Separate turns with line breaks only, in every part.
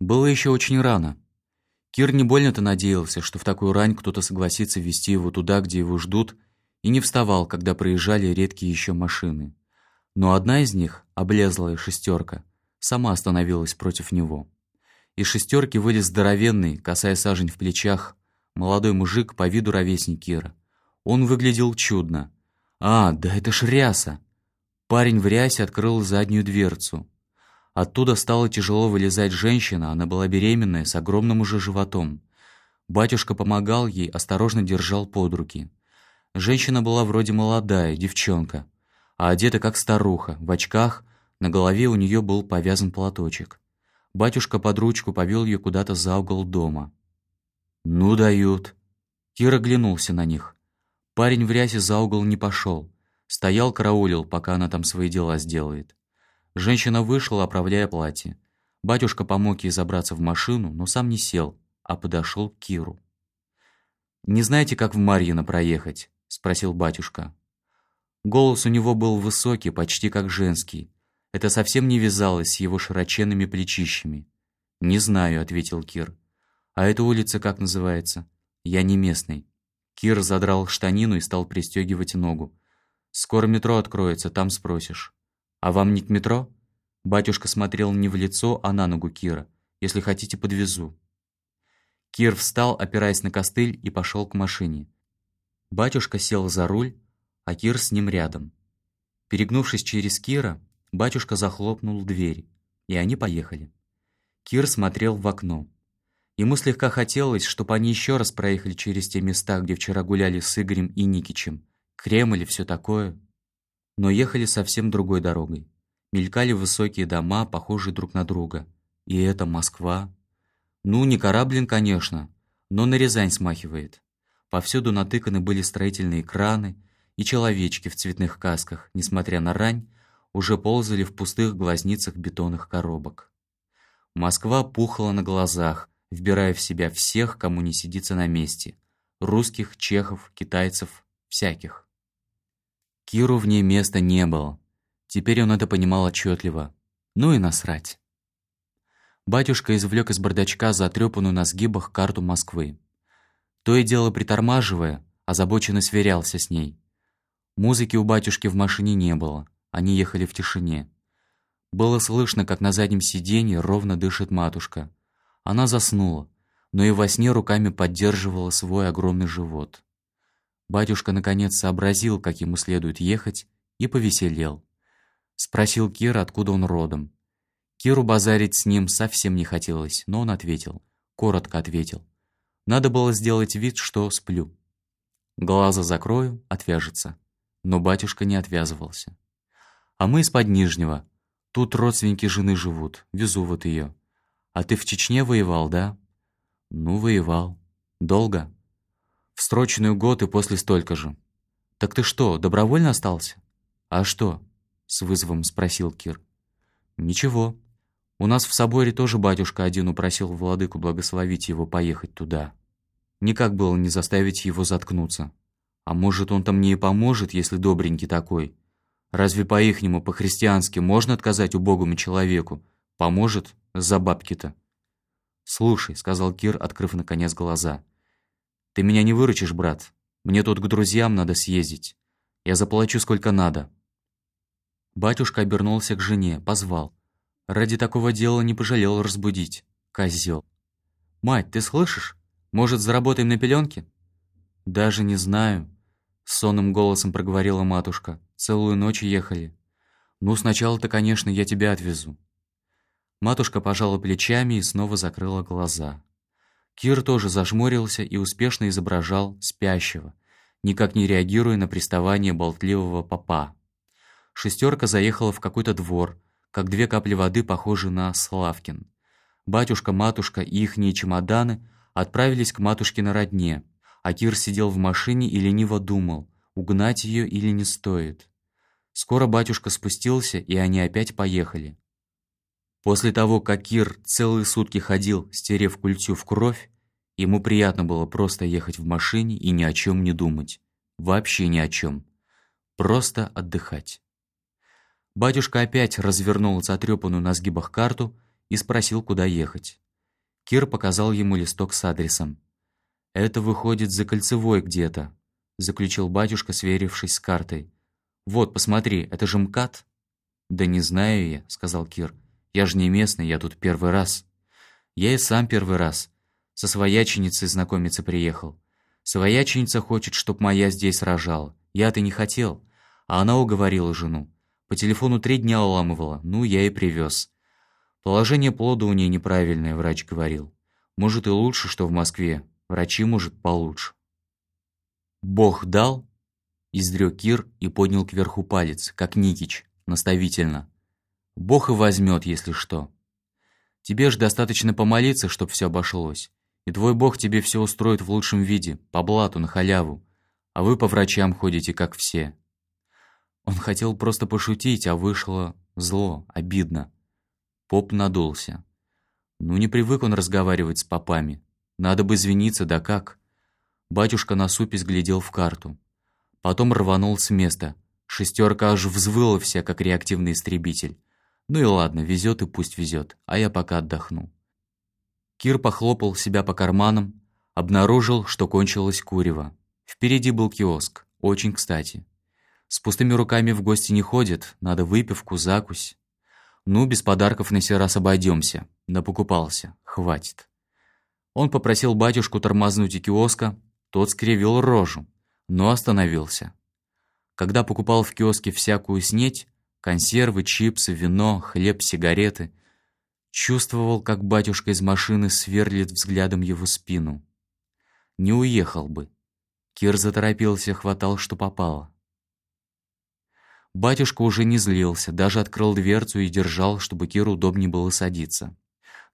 Было еще очень рано. Кир не больно-то надеялся, что в такую рань кто-то согласится вести его туда, где его ждут, и не вставал, когда проезжали редкие еще машины. Но одна из них, облезлая шестерка, сама остановилась против него. Из шестерки вылез здоровенный, касая сажень в плечах, молодой мужик по виду ровесник Кира. Он выглядел чудно. «А, да это ж ряса!» Парень в рясе открыл заднюю дверцу. Оттуда стала тяжело вылезать женщина, она была беременная, с огромным уже животом. Батюшка помогал ей, осторожно держал под руки. Женщина была вроде молодая, девчонка, а одета как старуха, в очках, на голове у нее был повязан платочек. Батюшка под ручку повел ее куда-то за угол дома. «Ну дают!» Кир оглянулся на них. Парень в рясе за угол не пошел. Стоял, караулил, пока она там свои дела сделает. Женщина вышла, оправляя платье. Батюшка помог ей забраться в машину, но сам не сел, а подошел к Киру. «Не знаете, как в Марьино проехать?» — спросил батюшка. Голос у него был высокий, почти как женский. Это совсем не вязалось с его широченными плечищами. «Не знаю», — ответил Кир. «А эта улица как называется?» «Я не местный». Кир задрал штанину и стал пристегивать ногу. «Скоро метро откроется, там спросишь». «А вам не к метро?» Батюшка смотрел не в лицо, а на ногу Кира. «Если хотите, подвезу». Кир встал, опираясь на костыль, и пошел к машине. Батюшка сел за руль, а Кир с ним рядом. Перегнувшись через Кира, батюшка захлопнул дверь, и они поехали. Кир смотрел в окно. Ему слегка хотелось, чтобы они еще раз проехали через те места, где вчера гуляли с Игорем и Никичем. Кремль и все такое но ехали совсем другой дорогой. Мелькали высокие дома, похожие друг на друга. И это Москва. Ну, не Кораблин, конечно, но на Рязань смахивает. Повсюду натыканы были строительные краны, и человечки в цветных касках, несмотря на рань, уже ползали в пустых глазницах бетонных коробок. Москва пухла на глазах, вбирая в себя всех, кому не сидится на месте. Русских, чехов, китайцев, всяких. Киру в ней места не было. Теперь он это понимал отчетливо. Ну и насрать. Батюшка извлек из бардачка затрепанную на сгибах карту Москвы. То и дело притормаживая, озабоченно сверялся с ней. Музыки у батюшки в машине не было, они ехали в тишине. Было слышно, как на заднем сиденье ровно дышит матушка. Она заснула, но и во сне руками поддерживала свой огромный живот. Батюшка наконец сообразил, как ему следует ехать, и повеселел. Спросил Кира, откуда он родом. Киру базарить с ним совсем не хотелось, но он ответил. Коротко ответил. Надо было сделать вид, что сплю. Глаза закрою, отвяжется. Но батюшка не отвязывался. А мы из-под Нижнего. Тут родственники жены живут, везу вот ее. А ты в Чечне воевал, да? Ну, воевал. Долго? В строчную год и после столько же. Так ты что, добровольно остался? А что? С вызовом спросил Кир. Ничего. У нас в соборе тоже батюшка один упросил владыку благословить его поехать туда. Никак было не заставить его заткнуться. А может, он там мне и поможет, если добренький такой? Разве по-ихнему, по-христиански можно отказать убогому человеку? Поможет? За бабки-то. «Слушай», — сказал Кир, открыв наконец глаза, — ты меня не выручишь, брат. Мне тут к друзьям надо съездить. Я заплачу сколько надо». Батюшка обернулся к жене, позвал. Ради такого дела не пожалел разбудить. Козел. «Мать, ты слышишь? Может, заработаем на пеленке?» «Даже не знаю», — сонным голосом проговорила матушка. «Целую ночь ехали. Ну, сначала-то, конечно, я тебя отвезу». Матушка пожала плечами и снова закрыла глаза. Кир тоже зажмурился и успешно изображал спящего, никак не реагируя на приставание болтливого папа. Шестерка заехала в какой-то двор, как две капли воды, похожие на Славкин. Батюшка, матушка и ихние чемоданы отправились к матушке на родне, а Кир сидел в машине и лениво думал, угнать ее или не стоит. Скоро батюшка спустился, и они опять поехали. После того, как Кир целые сутки ходил, стерев культю в кровь, ему приятно было просто ехать в машине и ни о чем не думать. Вообще ни о чем. Просто отдыхать. Батюшка опять развернул затрепанную на сгибах карту и спросил, куда ехать. Кир показал ему листок с адресом. «Это выходит за кольцевой где-то», — заключил батюшка, сверившись с картой. «Вот, посмотри, это же МКАД?» «Да не знаю я», — сказал Кир. «Я же не местный, я тут первый раз». «Я и сам первый раз. Со свояченицей знакомиться приехал. Свояченица хочет, чтоб моя здесь рожала. Я-то не хотел. А она уговорила жену. По телефону три дня уламывала, ну, я и привез. Положение плода у ней неправильное, врач говорил. Может и лучше, что в Москве. Врачи, может, получше. «Бог дал?» Издрёк Кир и поднял кверху палец, как Никич, наставительно. «Бог и возьмет, если что. Тебе ж достаточно помолиться, чтоб все обошлось. И твой Бог тебе все устроит в лучшем виде, по блату, на халяву. А вы по врачам ходите, как все». Он хотел просто пошутить, а вышло зло, обидно. Поп надулся. Ну, не привык он разговаривать с попами. Надо бы извиниться, да как? Батюшка на супе глядел в карту. Потом рванул с места. Шестерка аж взвыла вся, как реактивный истребитель. Ну и ладно, везет и пусть везет, а я пока отдохну. Кир похлопал себя по карманам, обнаружил, что кончилось курево. Впереди был киоск, очень кстати. С пустыми руками в гости не ходят, надо выпивку, закусь. Ну, без подарков на сей раз обойдемся. Напокупался, хватит. Он попросил батюшку тормознуть у киоска, тот скривил рожу, но остановился. Когда покупал в киоске всякую снеть, консервы, чипсы, вино, хлеб, сигареты, чувствовал, как батюшка из машины сверлит взглядом его спину. Не уехал бы. Кир заторопился, хватал, что попало. Батюшка уже не злился, даже открыл дверцу и держал, чтобы Киру удобнее было садиться.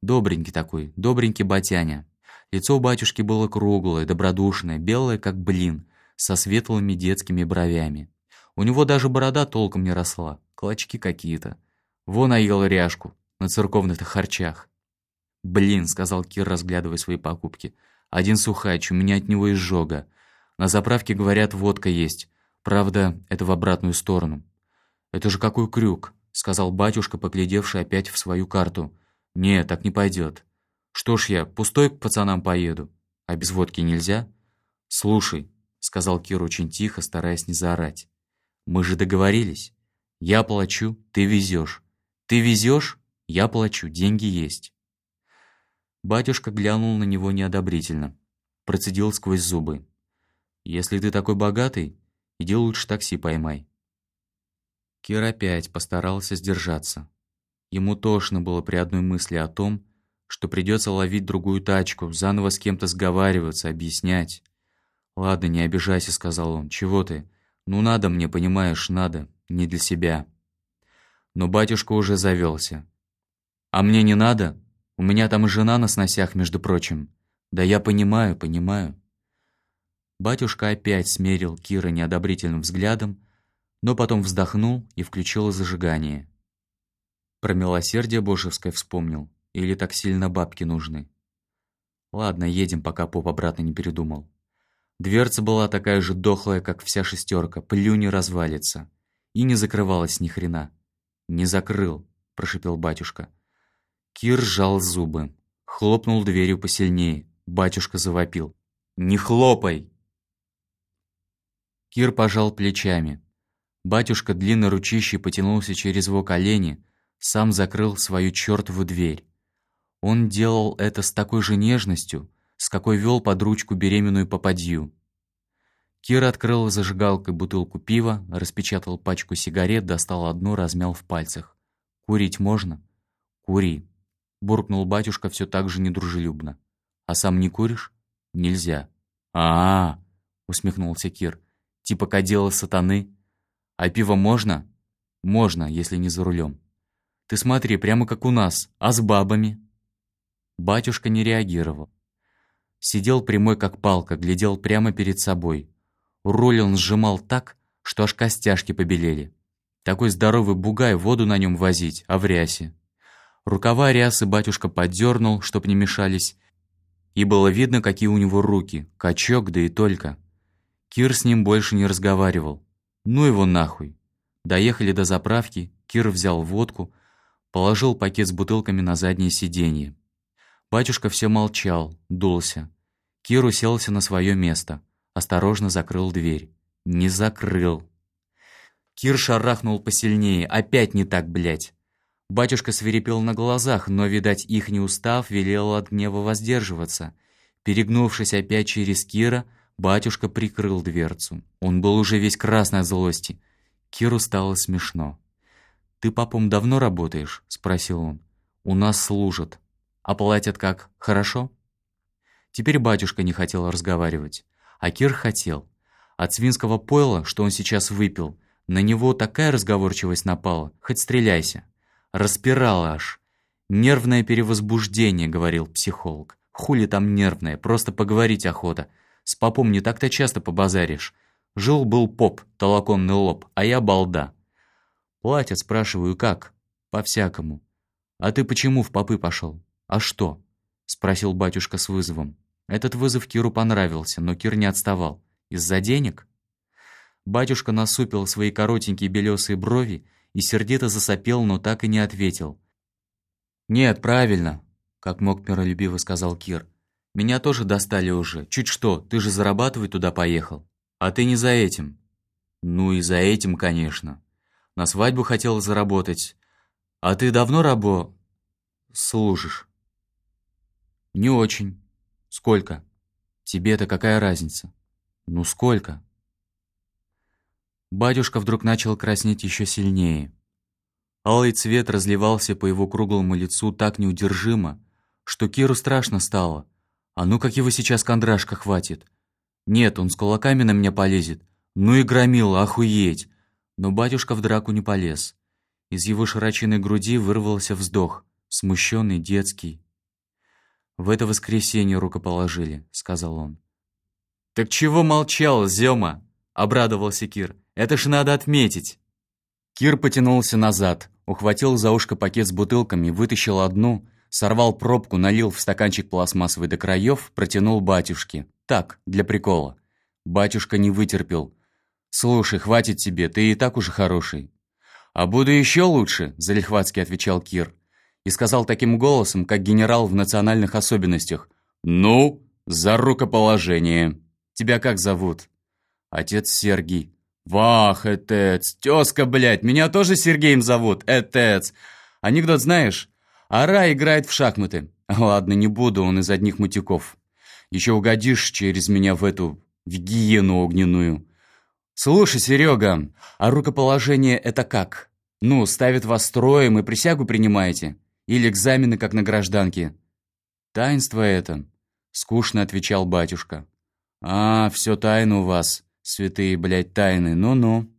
Добренький такой, добренький батяня. Лицо батюшки было круглое, добродушное, белое, как блин, со светлыми детскими бровями. У него даже борода толком не росла, клочки какие-то. Вон оел ряжку на церковных-то харчах. «Блин», — сказал Кир, разглядывая свои покупки. «Один сухач, у меня от него изжога. На заправке, говорят, водка есть. Правда, это в обратную сторону. «Это же какой крюк!» — сказал батюшка, поглядевший опять в свою карту. «Не, так не пойдет. Что ж я, пустой к пацанам поеду. А без водки нельзя?» «Слушай», — сказал Кир очень тихо, стараясь не заорать. «Мы же договорились. Я плачу, ты везешь. Ты везешь, я плачу, деньги есть». Батюшка глянул на него неодобрительно. Процедил сквозь зубы. «Если ты такой богатый, Иди лучше такси поймай». Кир опять постарался сдержаться. Ему тошно было при одной мысли о том, что придется ловить другую тачку, заново с кем-то сговариваться, объяснять. «Ладно, не обижайся», — сказал он. «Чего ты? Ну надо мне, понимаешь, надо. Не для себя». Но батюшка уже завелся. «А мне не надо? У меня там и жена на сносях, между прочим. Да я понимаю, понимаю». Батюшка опять смерил Кира неодобрительным взглядом, но потом вздохнул и включил зажигание. Про милосердие божевское вспомнил, или так сильно бабки нужны. Ладно, едем, пока поп обратно не передумал. Дверца была такая же дохлая, как вся шестерка, плю не развалится. И не закрывалась ни хрена. «Не закрыл», — прошипел батюшка. Кир сжал зубы, хлопнул дверью посильнее. Батюшка завопил. «Не хлопай!» Кир пожал плечами. Батюшка длинно ручищей потянулся через его колени, сам закрыл свою чертову дверь. Он делал это с такой же нежностью, с какой вел под ручку беременную попадью. Кир открыл зажигалкой бутылку пива, распечатал пачку сигарет, достал одну, размял в пальцах. «Курить можно?» «Кури», — буркнул батюшка все так же недружелюбно. «А сам не куришь?» «Нельзя». «А-а-а!» — усмехнулся Кир типа кадила сатаны. А пиво можно? Можно, если не за рулем. Ты смотри, прямо как у нас, а с бабами? Батюшка не реагировал. Сидел прямой как палка, глядел прямо перед собой. Руль он сжимал так, что аж костяшки побелели. Такой здоровый бугай воду на нем возить, а в рясе. Рукава рясы батюшка поддернул, чтоб не мешались, и было видно, какие у него руки, качок, да и только. Кир с ним больше не разговаривал. Ну его нахуй. Доехали до заправки, Кир взял водку, положил пакет с бутылками на заднее сиденье. Батюшка все молчал, дулся. Кир уселся на свое место, осторожно закрыл дверь. Не закрыл. Кир шарахнул посильнее, опять не так, блядь. Батюшка свирепел на глазах, но, видать, их не устав, велел от гнева воздерживаться. Перегнувшись опять через Кира, батюшка прикрыл дверцу. Он был уже весь красный от злости. Киру стало смешно. «Ты, папом, давно работаешь?» — спросил он. «У нас служат. А платят как? Хорошо?» Теперь батюшка не хотел разговаривать. А Кир хотел. От свинского пойла, что он сейчас выпил, на него такая разговорчивость напала, хоть стреляйся. Распирала аж. «Нервное перевозбуждение», — говорил психолог. «Хули там нервное, просто поговорить охота. С попом не так-то часто побазаришь. Жил-был поп, толоконный лоб, а я балда». «Платят, спрашиваю, как?» «По-всякому». «А ты почему в попы пошел?» «А что?» — спросил батюшка с вызовом. Этот вызов Киру понравился, но Кир не отставал. «Из-за денег?» Батюшка насупил свои коротенькие белесые брови и сердито засопел, но так и не ответил. «Нет, правильно», — как мог миролюбиво сказал Кир. «Меня тоже достали уже. Чуть что, ты же зарабатывать туда поехал. А ты не за этим». «Ну и за этим, конечно. На свадьбу хотел заработать. А ты давно рабо... служишь?» «Не очень. Сколько? Тебе-то какая разница?» «Ну сколько?» Батюшка вдруг начал краснеть еще сильнее. Алый цвет разливался по его круглому лицу так неудержимо, что Киру страшно стало. А ну как его сейчас кондрашка хватит? Нет, он с кулаками на меня полезет. Ну и громил, охуеть! Но батюшка в драку не полез. Из его широченной груди вырвался вздох, смущенный, детский. «В это воскресенье рукоположили», — сказал он. «Так чего молчал, Зёма?» — обрадовался Кир. Это ж надо отметить!» Кир потянулся назад, ухватил за ушко пакет с бутылками, вытащил одну, сорвал пробку, налил в стаканчик пластмассовый до краев, протянул батюшке. Так, для прикола. Батюшка не вытерпел. «Слушай, хватит тебе, ты и так уже хороший». «А буду еще лучше», – залихватски отвечал Кир. И сказал таким голосом, как генерал в национальных особенностях. «Ну, за рукоположение. Тебя как зовут?» «Отец Сергий», «Вах, этец, тезка, блядь, меня тоже Сергеем зовут, этец. Анекдот знаешь? Ара играет в шахматы. Ладно, не буду, он из одних мутиков. Еще угодишь через меня в эту, в гиену огненную. Слушай, Серега, а рукоположение это как? Ну, ставит вас строем и присягу принимаете? Или экзамены, как на гражданке? Таинство это, скучно отвечал батюшка. А, все тайно у вас. Святые, блядь, тайны, ну-ну.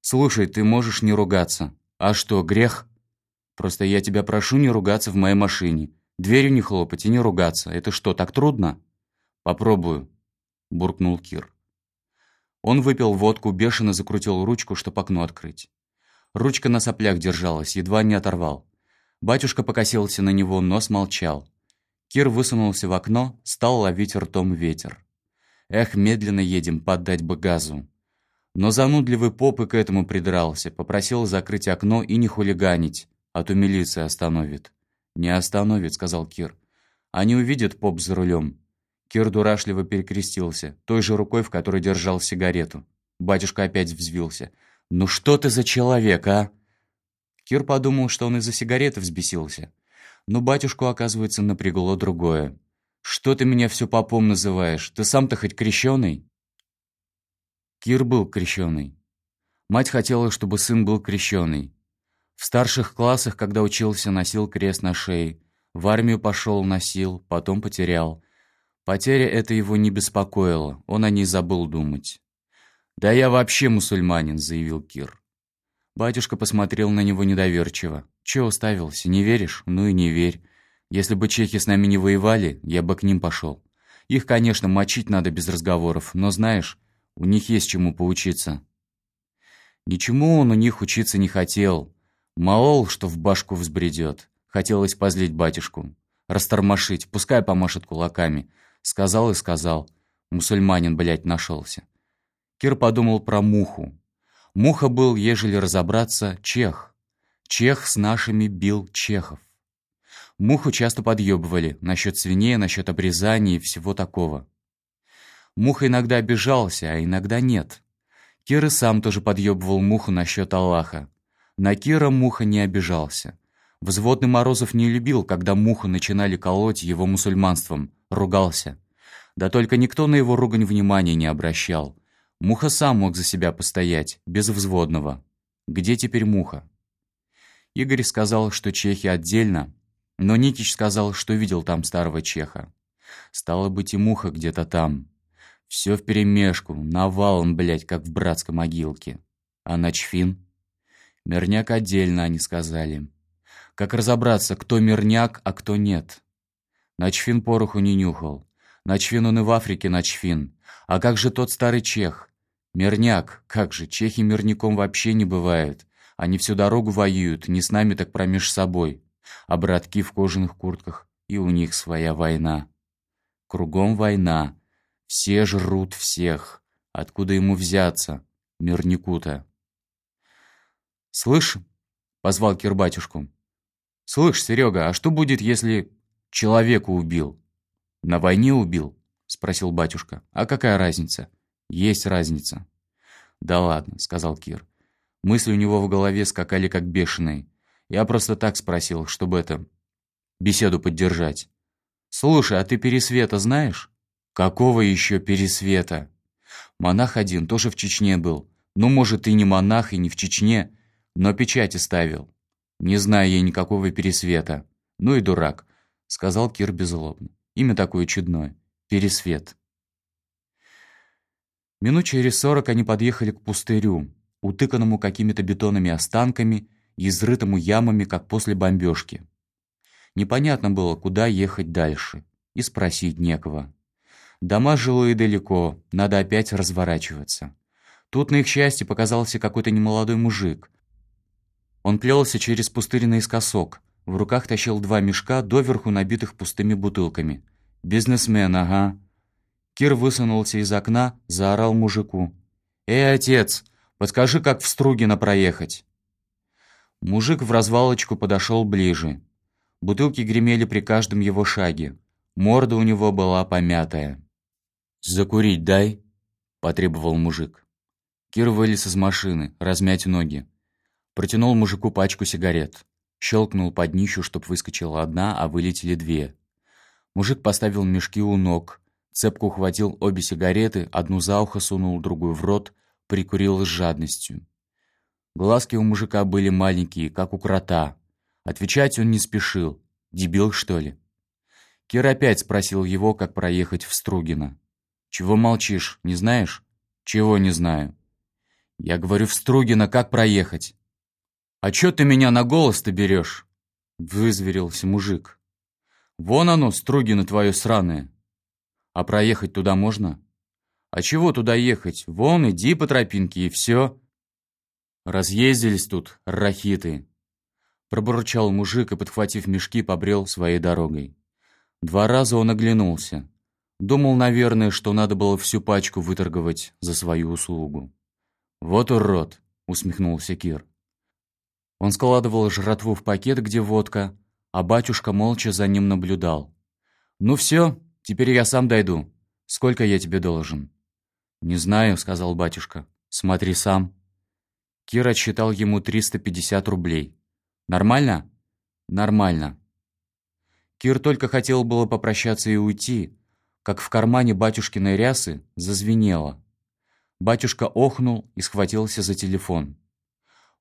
Слушай, ты можешь не ругаться. А что, грех? Просто я тебя прошу не ругаться в моей машине. Дверью не хлопать и не ругаться. Это что, так трудно? Попробую, буркнул Кир. Он выпил водку, бешено закрутил ручку, чтобы окно открыть. Ручка на соплях держалась, едва не оторвал. Батюшка покосился на него, но смолчал. Кир высунулся в окно, стал ловить ртом ветер. Эх, медленно едем, поддать бы газу. Но занудливый поп и к этому придрался, попросил закрыть окно и не хулиганить, а то милиция остановит. «Не остановит», — сказал Кир. «Они увидят поп за рулем». Кир дурашливо перекрестился, той же рукой, в которой держал сигарету. Батюшка опять взвился. «Ну что ты за человек, а?» Кир подумал, что он из-за сигареты взбесился. Но батюшку, оказывается, напрягло другое. «Что ты меня все попом называешь? Ты сам-то хоть крещеный?» Кир был крещеный. Мать хотела, чтобы сын был крещеный. В старших классах, когда учился, носил крест на шее. В армию пошел, носил, потом потерял. Потеря это его не беспокоила, он о ней забыл думать. «Да я вообще мусульманин», — заявил Кир. Батюшка посмотрел на него недоверчиво. «Чего уставился, не веришь? Ну и не верь. Если бы чехи с нами не воевали, я бы к ним пошел. Их, конечно, мочить надо без разговоров, но знаешь, у них есть чему поучиться. Ничему он у них учиться не хотел. Мол, что в башку взбредет. Хотелось позлить батюшку. Растормошить, пускай помашет кулаками. Сказал и сказал. Мусульманин, блядь, нашелся. Кир подумал про муху. Муха был, ежели разобраться, чех. Чех с нашими бил чехов. Муху часто подъебывали насчет свиней, насчет обрезания и всего такого. Муха иногда обижался, а иногда нет. Кир и сам тоже подъебывал Муху насчет Аллаха. На Кира Муха не обижался. Взводный Морозов не любил, когда Муху начинали колоть его мусульманством, ругался. Да только никто на его ругань внимания не обращал. Муха сам мог за себя постоять, без взводного. Где теперь Муха? Игорь сказал, что чехи отдельно, но Никич сказал, что видел там старого чеха. Стало быть, и Муха где-то там. Все вперемешку, навалом, блядь, как в братской могилке. А Начфин? Мирняк отдельно, они сказали. Как разобраться, кто мирняк, а кто нет? Начфин пороху не нюхал. Начфин он и в Африке Начфин. А как же тот старый чех? Мирняк, как же, чехи мирняком вообще не бывают. Они всю дорогу воюют, не с нами, так промеж собой. А братки в кожаных куртках, и у них своя война. Кругом война, все жрут всех. Откуда ему взяться, мирнику-то? «Слышь?» — позвал Кир батюшку. «Слышь, Серега, а что будет, если человека убил?» «На войне убил?» — спросил батюшка. «А какая разница?» «Есть разница». «Да ладно», — сказал Кир. Мысли у него в голове скакали как бешеные. Я просто так спросил, чтобы это... беседу поддержать. «Слушай, а ты Пересвета знаешь?» Какого еще пересвета? Монах один тоже в Чечне был. Ну, может, и не монах, и не в Чечне, но печати ставил. Не знаю я никакого пересвета. Ну и дурак, сказал Кир беззлобно. Имя такое чудное. Пересвет. Минут через сорок они подъехали к пустырю, утыканному какими-то бетонными останками и изрытому ямами, как после бомбежки. Непонятно было, куда ехать дальше, и спросить некого. Дома жилые далеко, надо опять разворачиваться. Тут, на их счастье, показался какой-то немолодой мужик. Он плелся через пустырь наискосок. В руках тащил два мешка, доверху набитых пустыми бутылками. «Бизнесмен, ага». Кир высунулся из окна, заорал мужику. «Эй, отец, подскажи, как в Стругино проехать?» Мужик в развалочку подошел ближе. Бутылки гремели при каждом его шаге. Морда у него была помятая. «Закурить дай», — потребовал мужик. Кир вылез из машины, размять ноги. Протянул мужику пачку сигарет. Щелкнул под днищу, чтоб выскочила одна, а вылетели две. Мужик поставил мешки у ног, цепку ухватил обе сигареты, одну за ухо сунул, другую в рот, прикурил с жадностью. Глазки у мужика были маленькие, как у крота. Отвечать он не спешил. Дебил, что ли? Кир опять спросил его, как проехать в Стругино. «Чего молчишь? Не знаешь?» «Чего не знаю?» «Я говорю, в Стругино как проехать?» «А чё ты меня на голос-то берешь?» Вызверился мужик. «Вон оно, Стругино твое сраное. А проехать туда можно?» «А чего туда ехать? Вон, иди по тропинке, и все. «Разъездились тут, рахиты!» Пробурчал мужик и, подхватив мешки, побрел своей дорогой. Два раза он оглянулся. Думал, наверное, что надо было всю пачку выторговать за свою услугу. «Вот урод!» — усмехнулся Кир. Он складывал жратву в пакет, где водка, а батюшка молча за ним наблюдал. «Ну все, теперь я сам дойду. Сколько я тебе должен?» «Не знаю», — сказал батюшка. «Смотри сам». Кир отсчитал ему 350 рублей. «Нормально?» «Нормально». Кир только хотел было попрощаться и уйти, как в кармане батюшкиной рясы зазвенело. Батюшка охнул и схватился за телефон.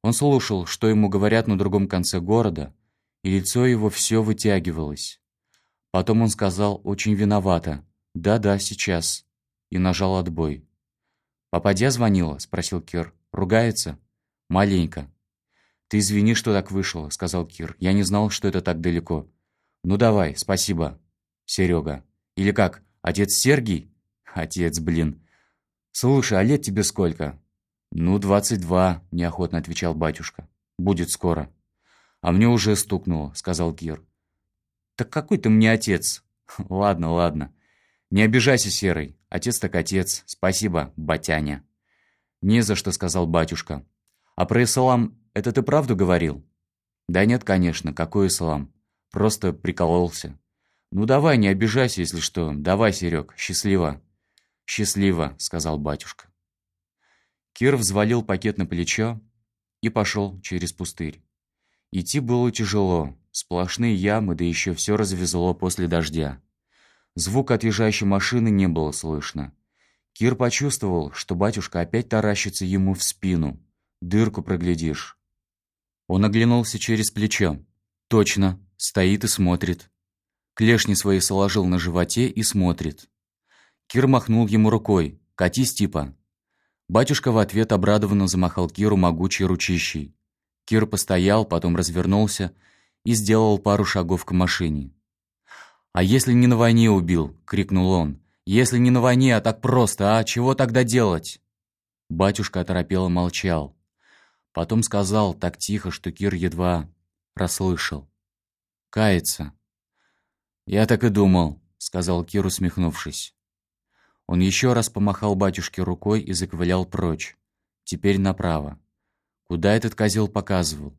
Он слушал, что ему говорят на другом конце города, и лицо его все вытягивалось. Потом он сказал очень виновато «Да-да, сейчас», и нажал отбой. «Попадя звонила?» — спросил Кир. «Ругается?» «Маленько». «Ты извини, что так вышло», — сказал Кир. «Я не знал, что это так далеко». «Ну давай, спасибо, Серега. Или как, Отец Сергий? Отец, блин. Слушай, а лет тебе сколько? Ну, двадцать два, неохотно отвечал батюшка. Будет скоро. А мне уже стукнуло, сказал Кир. Так какой ты мне отец? Ладно, ладно. Не обижайся, Серый. Отец так отец. Спасибо, батяня. Не за что, сказал батюшка. А про ислам это ты правду говорил? Да нет, конечно, какой ислам? Просто прикололся. Ну давай, не обижайся, если что. Давай, Серег, счастливо. Счастливо, сказал батюшка. Кир взвалил пакет на плечо и пошел через пустырь. Идти было тяжело, сплошные ямы, да еще все развезло после дождя. Звук отъезжающей машины не было слышно. Кир почувствовал, что батюшка опять таращится ему в спину. Дырку проглядишь. Он оглянулся через плечо. Точно, стоит и смотрит. Клешни свои сложил на животе и смотрит. Кир махнул ему рукой. «Катись, типа». Батюшка в ответ обрадованно замахал Киру могучей ручищей. Кир постоял, потом развернулся и сделал пару шагов к машине. «А если не на войне убил?» — крикнул он. «Если не на войне, а так просто, а? Чего тогда делать?» Батюшка оторопело молчал. Потом сказал так тихо, что Кир едва расслышал. «Кается». «Я так и думал», — сказал Кир, усмехнувшись. Он еще раз помахал батюшке рукой и заковылял прочь. Теперь направо. Куда этот козел показывал?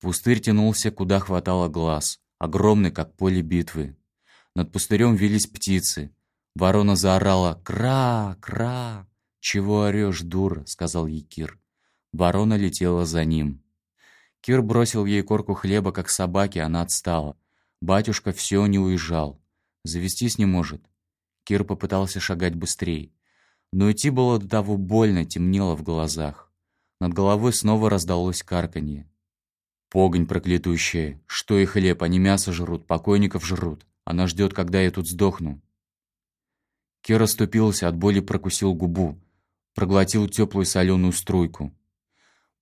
Пустырь тянулся, куда хватало глаз, огромный, как поле битвы. Над пустырем вились птицы. Ворона заорала «Кра! Кра!» «Чего орешь, дура?» — сказал ей Кир. Ворона летела за ним. Кир бросил ей корку хлеба, как собаке, она отстала. Батюшка все не уезжал. Завестись не может. Кир попытался шагать быстрее. Но идти было до того больно, темнело в глазах. Над головой снова раздалось карканье. Погонь проклятущая. Что и хлеб, они мясо жрут, покойников жрут. Она ждет, когда я тут сдохну. Кир оступился, от боли прокусил губу. Проглотил теплую соленую струйку.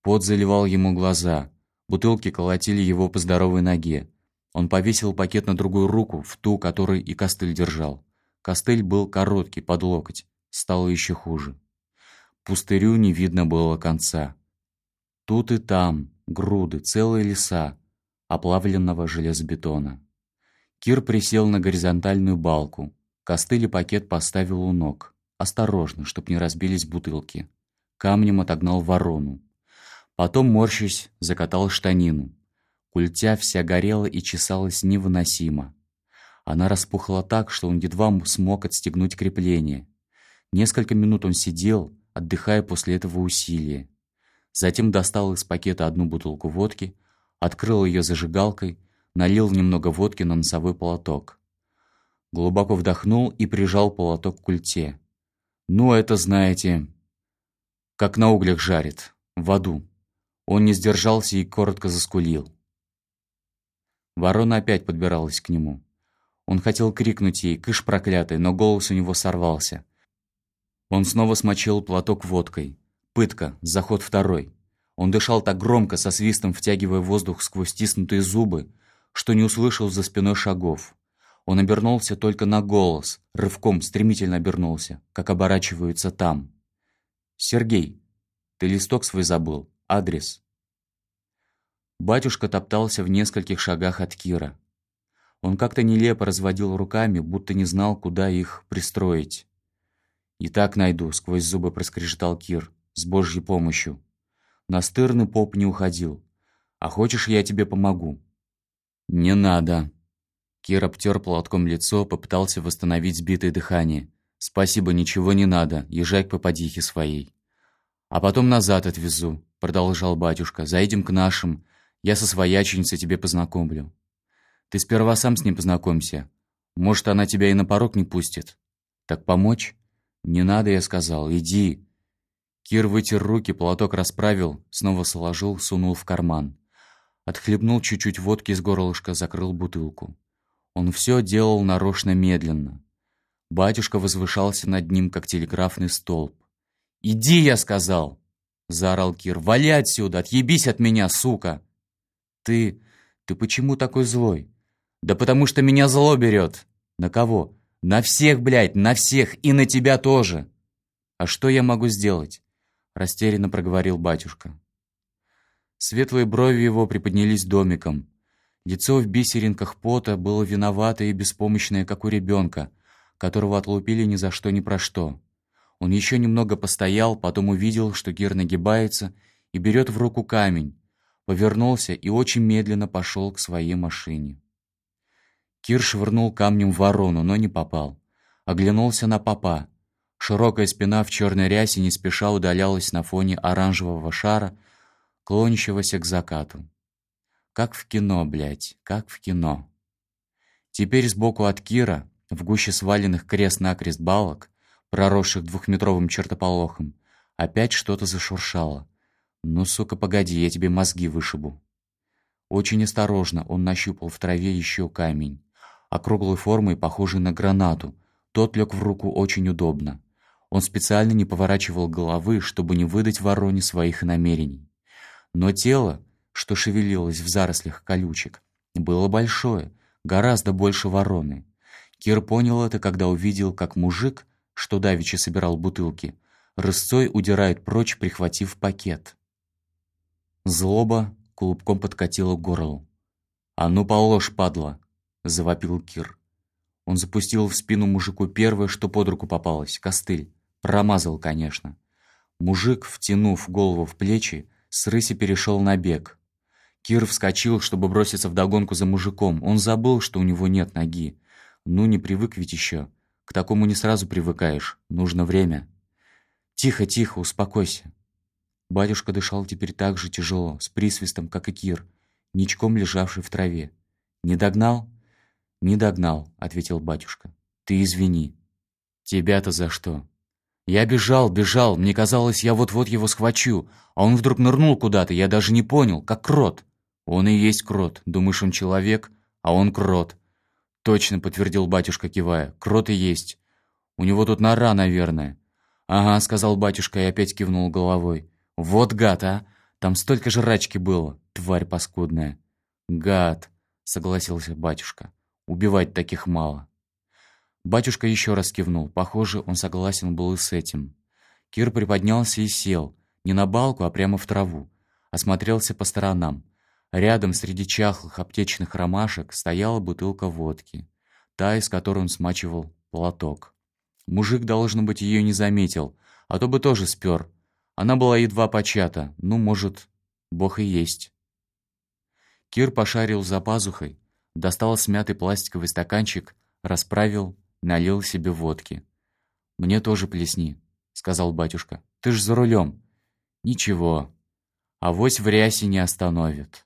Пот заливал ему глаза. Бутылки колотили его по здоровой ноге. Он повесил пакет на другую руку, в ту, которой и костыль держал. Костыль был короткий, под локоть. Стало еще хуже. Пустырю не видно было конца. Тут и там груды, целые леса оплавленного железобетона. Кир присел на горизонтальную балку. Костыль и пакет поставил у ног. Осторожно, чтоб не разбились бутылки. Камнем отогнал ворону. Потом, морщись, закатал штанину. Культя вся горела и чесалась невыносимо. Она распухла так, что он едва смог отстегнуть крепление. Несколько минут он сидел, отдыхая после этого усилия. Затем достал из пакета одну бутылку водки, открыл ее зажигалкой, налил немного водки на носовой платок. Глубоко вдохнул и прижал платок к культе. «Ну, это знаете, как на углях жарит, в аду». Он не сдержался и коротко заскулил. Ворона опять подбиралась к нему. Он хотел крикнуть ей «Кыш проклятый!», но голос у него сорвался. Он снова смочил платок водкой. Пытка, заход второй. Он дышал так громко, со свистом втягивая воздух сквозь стиснутые зубы, что не услышал за спиной шагов. Он обернулся только на голос, рывком стремительно обернулся, как оборачиваются там. «Сергей, ты листок свой забыл, адрес». Батюшка топтался в нескольких шагах от Кира. Он как-то нелепо разводил руками, будто не знал, куда их пристроить. «И так найду», — сквозь зубы проскрежетал Кир, с божьей помощью. Настырный поп не уходил. «А хочешь, я тебе помогу?» «Не надо». Кир обтер платком лицо, попытался восстановить сбитое дыхание. «Спасибо, ничего не надо, езжай к попадихе своей». «А потом назад отвезу», — продолжал батюшка. «Заедем к нашим, я со свояченицей тебе познакомлю. Ты сперва сам с ней познакомься. Может, она тебя и на порог не пустит. Так помочь? Не надо, я сказал, иди. Кир вытер руки, платок расправил, снова сложил, сунул в карман. Отхлебнул чуть-чуть водки из горлышка, закрыл бутылку. Он все делал нарочно медленно. Батюшка возвышался над ним, как телеграфный столб. «Иди, я сказал!» — заорал Кир. «Вали отсюда! Отъебись от меня, сука!» «Ты... ты почему такой злой?» «Да потому что меня зло берет!» «На кого?» «На всех, блядь, на всех, и на тебя тоже!» «А что я могу сделать?» Растерянно проговорил батюшка. Светлые брови его приподнялись домиком. Лицо в бисеринках пота было виноватое и беспомощное, как у ребенка, которого отлупили ни за что ни про что. Он еще немного постоял, потом увидел, что Кир нагибается и берет в руку камень, повернулся и очень медленно пошел к своей машине. Кир швырнул камнем в ворону, но не попал. Оглянулся на папа. Широкая спина в черной рясе не спеша удалялась на фоне оранжевого шара, клонящегося к закату. Как в кино, блядь, как в кино. Теперь сбоку от Кира, в гуще сваленных крест-накрест балок, проросших двухметровым чертополохом, опять что-то зашуршало. «Ну, сука, погоди, я тебе мозги вышибу». Очень осторожно он нащупал в траве еще камень, округлой формой, похожий на гранату. Тот лег в руку очень удобно. Он специально не поворачивал головы, чтобы не выдать вороне своих намерений. Но тело, что шевелилось в зарослях колючек, было большое, гораздо больше вороны. Кир понял это, когда увидел, как мужик, что давеча собирал бутылки, рысцой удирает прочь, прихватив пакет. Злоба клубком подкатила к горлу. «А ну положь, падла!» — завопил Кир. Он запустил в спину мужику первое, что под руку попалось — костыль. Промазал, конечно. Мужик, втянув голову в плечи, с рыси перешел на бег. Кир вскочил, чтобы броситься в догонку за мужиком. Он забыл, что у него нет ноги. Ну, не привык ведь еще. К такому не сразу привыкаешь. Нужно время. Тихо, тихо, успокойся. Батюшка дышал теперь так же тяжело, с присвистом, как и Кир, ничком лежавший в траве. «Не догнал?» «Не догнал», — ответил батюшка. «Ты извини». «Тебя-то за что?» «Я бежал, бежал, мне казалось, я вот-вот его схвачу, а он вдруг нырнул куда-то, я даже не понял, как крот». «Он и есть крот. Думаешь, он человек, а он крот». «Точно», — подтвердил батюшка, кивая. «Крот и есть. У него тут нора, наверное». «Ага», — сказал батюшка и опять кивнул головой. «Вот гад, а! Там столько жрачки было, тварь паскудная!» «Гад!» — согласился батюшка. «Убивать таких мало!» Батюшка еще раз кивнул. Похоже, он согласен был и с этим. Кир приподнялся и сел. Не на балку, а прямо в траву. Осмотрелся по сторонам. Рядом, среди чахлых аптечных ромашек, стояла бутылка водки. Та, из которой он смачивал платок. Мужик, должно быть, ее не заметил, а то бы тоже спер. Она была едва почата, ну, может, бог и есть. Кир пошарил за пазухой, достал смятый пластиковый стаканчик, расправил, налил себе водки. «Мне тоже плесни», — сказал батюшка. «Ты ж за рулем». «Ничего. Авось в рясе не остановит».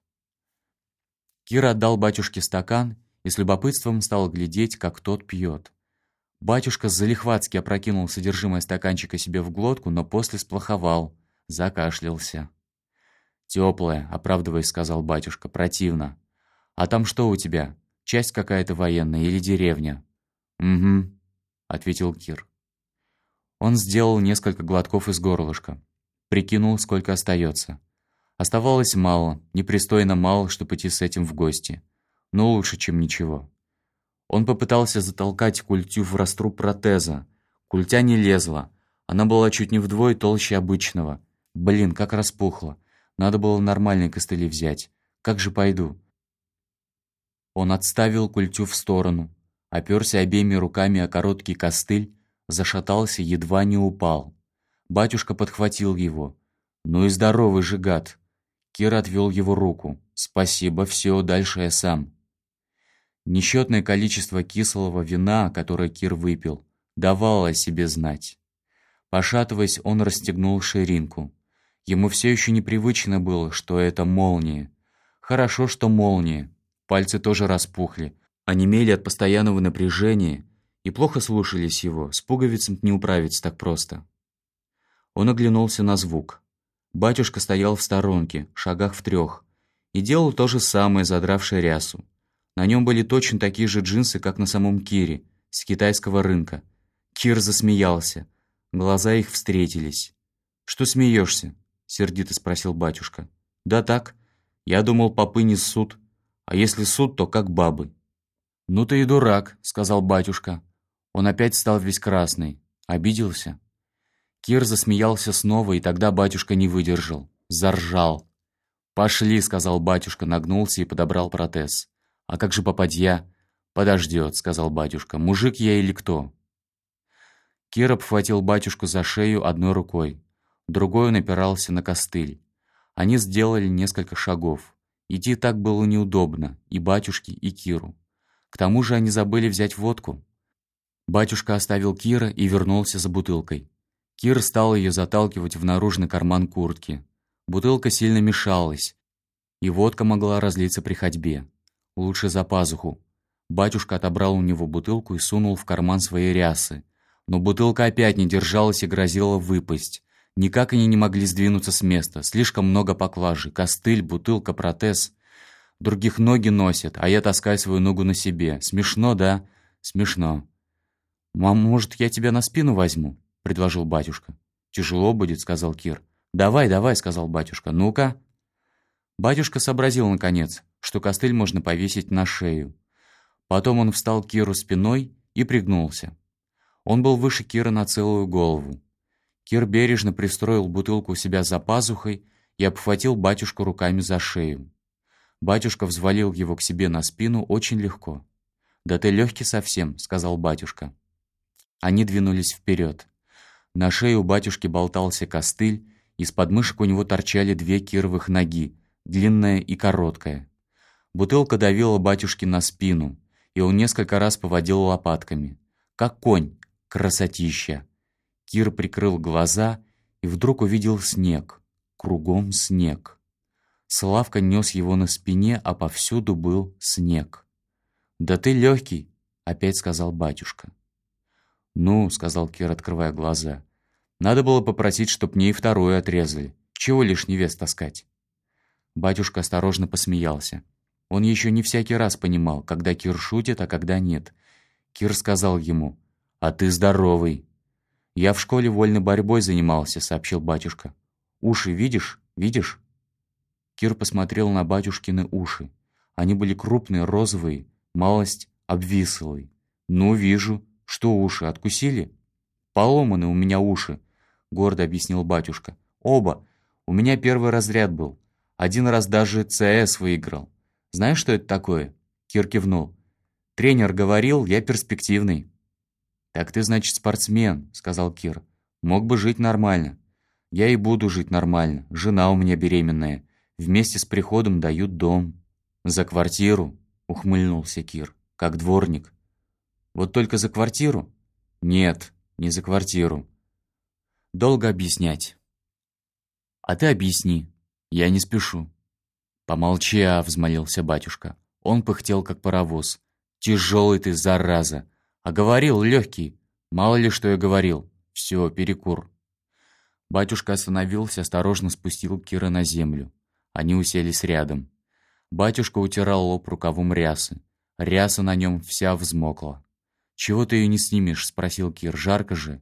Кир отдал батюшке стакан и с любопытством стал глядеть, как тот пьет. Батюшка залихватски опрокинул содержимое стаканчика себе в глотку, но после сплоховал, закашлялся. «Теплое», — оправдываясь, сказал батюшка, — «противно. А там что у тебя? Часть какая-то военная или деревня?» «Угу», — ответил Кир. Он сделал несколько глотков из горлышка. Прикинул, сколько остается. Оставалось мало, непристойно мало, чтобы идти с этим в гости. Но лучше, чем ничего. Он попытался затолкать культю в раструб протеза. Культя не лезла. Она была чуть не вдвое толще обычного. Блин, как распухла. Надо было нормальные костыли взять. Как же пойду? Он отставил культю в сторону, оперся обеими руками о короткий костыль, зашатался, едва не упал. Батюшка подхватил его. «Ну и здоровый же гад!» Кир отвел его руку. «Спасибо, все, дальше я сам». Несчетное количество кислого вина, которое Кир выпил, давало о себе знать. Пошатываясь, он расстегнул ширинку. Ему все еще непривычно было, что это молния. Хорошо, что молния. Пальцы тоже распухли, онемели от постоянного напряжения и плохо слушались его, с пуговицем не управиться так просто. Он оглянулся на звук. Батюшка стоял в сторонке, шагах в трех, и делал то же самое, задравший рясу. На нем были точно такие же джинсы, как на самом Кире, с китайского рынка. Кир засмеялся. Глаза их встретились. «Что смеешься?» — сердито спросил батюшка. «Да так. Я думал, попы не суд. А если суд, то как бабы». «Ну ты и дурак», — сказал батюшка. Он опять стал весь красный. Обиделся? Кир засмеялся снова, и тогда батюшка не выдержал. Заржал. «Пошли», — сказал батюшка, нагнулся и подобрал протез. «А как же попадья?» «Подождет», — сказал батюшка. «Мужик я или кто?» Кир обхватил батюшку за шею одной рукой. Другой он опирался на костыль. Они сделали несколько шагов. Идти так было неудобно, и батюшке, и Киру. К тому же они забыли взять водку. Батюшка оставил Кира и вернулся за бутылкой. Кир стал ее заталкивать в наружный карман куртки. Бутылка сильно мешалась, и водка могла разлиться при ходьбе. Лучше за пазуху. Батюшка отобрал у него бутылку и сунул в карман своей рясы. Но бутылка опять не держалась и грозила выпасть. Никак они не могли сдвинуться с места. Слишком много поклажи. Костыль, бутылка, протез. Других ноги носят, а я таскаю свою ногу на себе. Смешно, да? Смешно. «Мам, может, я тебя на спину возьму?» — предложил батюшка. «Тяжело будет», — сказал Кир. «Давай, давай», — сказал батюшка. «Ну-ка». Батюшка сообразил, наконец, что костыль можно повесить на шею. Потом он встал Киру спиной и пригнулся. Он был выше Кира на целую голову. Кир бережно пристроил бутылку у себя за пазухой и обхватил батюшку руками за шею. Батюшка взвалил его к себе на спину очень легко. «Да ты легкий совсем», — сказал батюшка. Они двинулись вперед. На шее у батюшки болтался костыль, из подмышек у него торчали две кировых ноги, длинная и короткая. Бутылка давила батюшки на спину, и он несколько раз поводил лопатками. Как конь, красотища. Кир прикрыл глаза и вдруг увидел снег. Кругом снег. Славка нес его на спине, а повсюду был снег. «Да ты легкий», — опять сказал батюшка. «Ну», — сказал Кир, открывая глаза, — «надо было попросить, чтоб мне и вторую отрезали. Чего лишний вес таскать?» Батюшка осторожно посмеялся. Он еще не всякий раз понимал, когда Кир шутит, а когда нет. Кир сказал ему, «А ты здоровый». «Я в школе вольной борьбой занимался», — сообщил батюшка. «Уши видишь? Видишь?» Кир посмотрел на батюшкины уши. Они были крупные, розовые, малость обвислые. «Ну, вижу. Что уши, откусили?» «Поломаны у меня уши», — гордо объяснил батюшка. «Оба. У меня первый разряд был. Один раз даже ЦС выиграл. Знаешь, что это такое?» Кир кивнул. «Тренер говорил, я перспективный». «Так ты, значит, спортсмен», — сказал Кир. «Мог бы жить нормально». «Я и буду жить нормально. Жена у меня беременная. Вместе с приходом дают дом. За квартиру, ухмыльнулся Кир, как дворник. Вот только за квартиру? Нет, не за квартиру. Долго объяснять. А ты объясни. Я не спешу. Помолчи, а, взмолился батюшка. Он пыхтел, как паровоз. Тяжелый ты, зараза. А говорил легкий. Мало ли, что я говорил. Все, перекур. Батюшка остановился, осторожно спустил Кира на землю. Они уселись рядом. Батюшка утирал лоб рукавом рясы. Ряса на нем вся взмокла. «Чего ты ее не снимешь?» — спросил Кир. «Жарко же».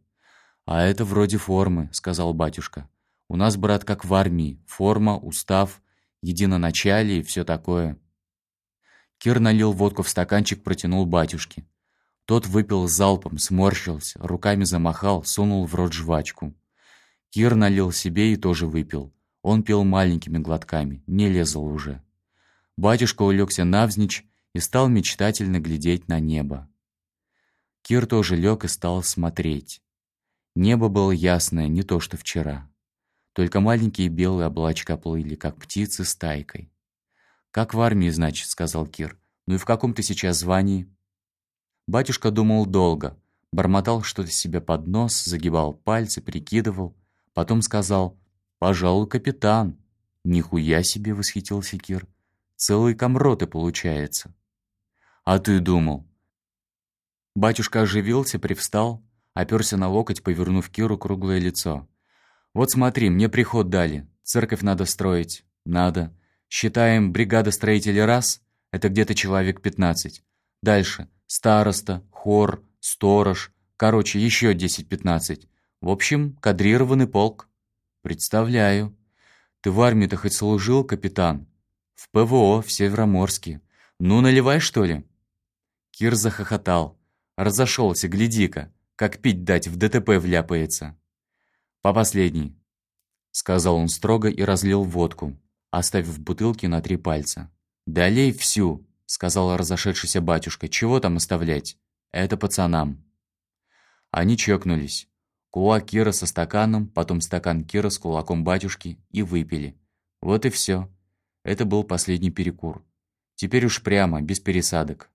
«А это вроде формы», — сказал батюшка. «У нас, брат, как в армии. Форма, устав, единоначалие и все такое». Кир налил водку в стаканчик, протянул батюшке. Тот выпил залпом, сморщился, руками замахал, сунул в рот жвачку. Кир налил себе и тоже выпил. Он пил маленькими глотками, не лезал уже. Батюшка улегся навзничь и стал мечтательно глядеть на небо. Кир тоже лег и стал смотреть. Небо было ясное, не то что вчера. Только маленькие белые облачка плыли, как птицы стайкой. «Как в армии, значит», — сказал Кир. «Ну и в каком ты сейчас звании?» Батюшка думал долго, бормотал что-то себе под нос, загибал пальцы, прикидывал. Потом сказал «Пожалуй, капитан». «Нихуя себе!» — восхитился Кир. «Целые комроты, получается». «А ты думал?» Батюшка оживился, привстал, оперся на локоть, повернув Киру круглое лицо. «Вот смотри, мне приход дали. Церковь надо строить. Надо. Считаем, бригада строителей раз — это где-то человек пятнадцать. Дальше — староста, хор, сторож, короче, еще десять-пятнадцать. В общем, кадрированный полк. «Представляю. Ты в армии-то хоть служил, капитан?» «В ПВО, в Североморске. Ну, наливай, что ли?» Кир захохотал. Разошелся, гляди-ка, как пить дать, в ДТП вляпается. «По последней», — сказал он строго и разлил водку, оставив бутылки на три пальца. «Долей всю», — сказал разошедшийся батюшка. «Чего там оставлять? Это пацанам». Они чокнулись. Кулак Кира со стаканом, потом стакан Кира с кулаком батюшки и выпили. Вот и все. Это был последний перекур. Теперь уж прямо, без пересадок.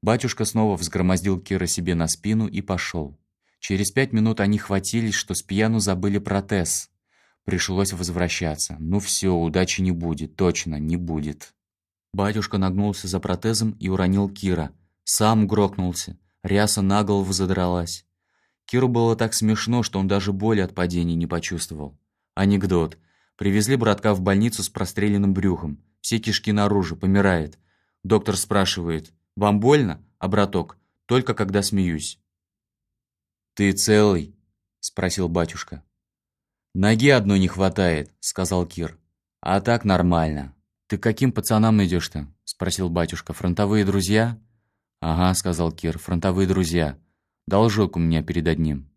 Батюшка снова взгромоздил Кира себе на спину и пошел. Через пять минут они хватились, что с пьяну забыли протез. Пришлось возвращаться. Ну все, удачи не будет, точно не будет. Батюшка нагнулся за протезом и уронил Кира. Сам грохнулся. Ряса на голову задралась. Киру было так смешно, что он даже боли от падения не почувствовал. Анекдот. Привезли братка в больницу с простреленным брюхом. Все кишки наружу, помирает. Доктор спрашивает, «Вам больно?» А браток, «Только когда смеюсь». «Ты целый?» – спросил батюшка. «Ноги одной не хватает», – сказал Кир. «А так нормально». «Ты к каким пацанам идешь-то?» – спросил батюшка. «Фронтовые друзья?» «Ага», – сказал Кир, – «фронтовые друзья. Должок у меня перед одним».